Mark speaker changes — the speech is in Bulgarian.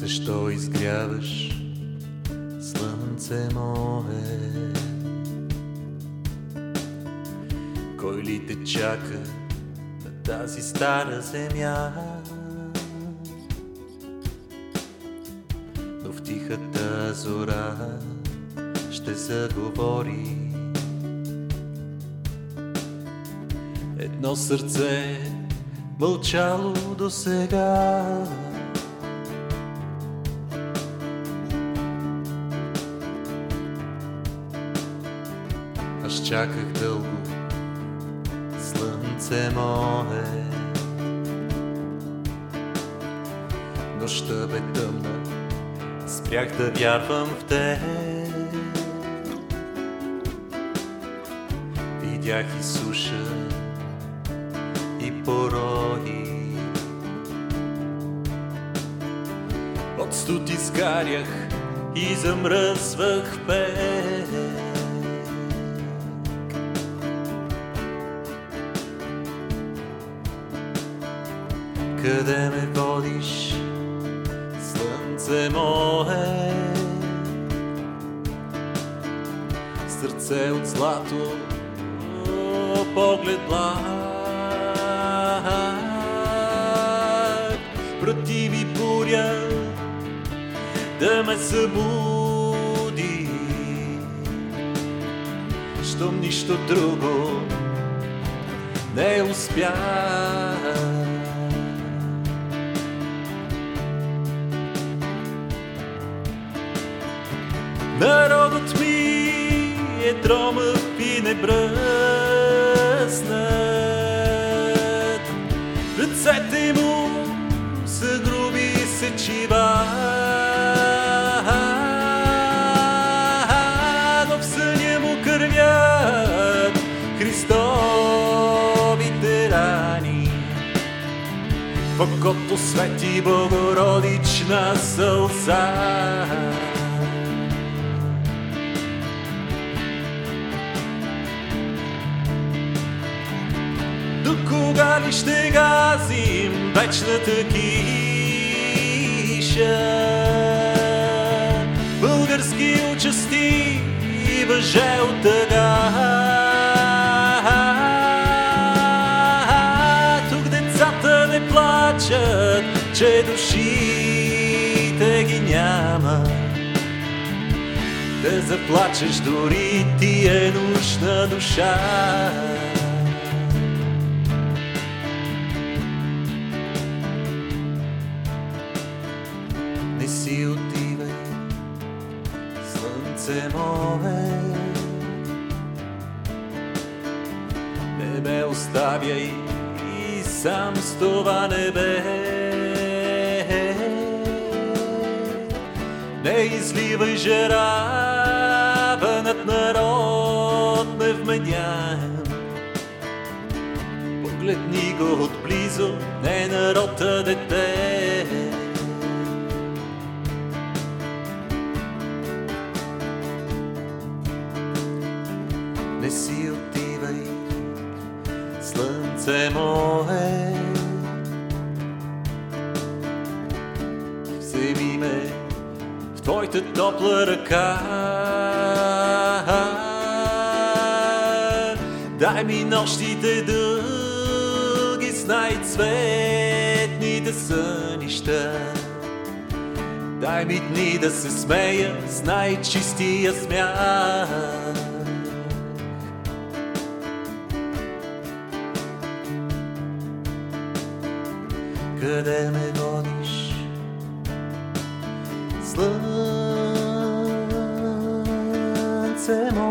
Speaker 1: Защо изгряваш, слънце мое? Кой ли те чака на тази стара земя? Но в тихата зора ще заговори Едно сърце мълчало до сега. Аз чаках дълго, слънце мое. Нощта бе тъмна, спрях да вярвам в те. Видях и суша, и порои. От студ изгарях и замръзвах в Къде ме водиш, слънце мое? Сърце от злато, поглед благ. Противи буря да ме събуди, щом нищо друго не успя. Е тромав и небръснат. Ръцете му са груби сечива. Но в съня му кървят Христовите рани. В окото свети Богородична сълза. Кога ли ще газим вечната киша? Български участи и въже от тъга. Тук децата не плачат, че душите ги няма. Да заплачеш дори ти е нощна душа. Слънце мое. Не ме оставяй и сам с това небе. Не изливай жераванът народ невменяем. Погледни го отблизо, не народ, а дете. Не си отивай, слънце мое. Вземи ме в твоята топла ръка. Дай ми нощите дълги с най-цветните сънища. Дай ми дни да се смея с най-чистия смях. Къде ме водиш? Слънце мое.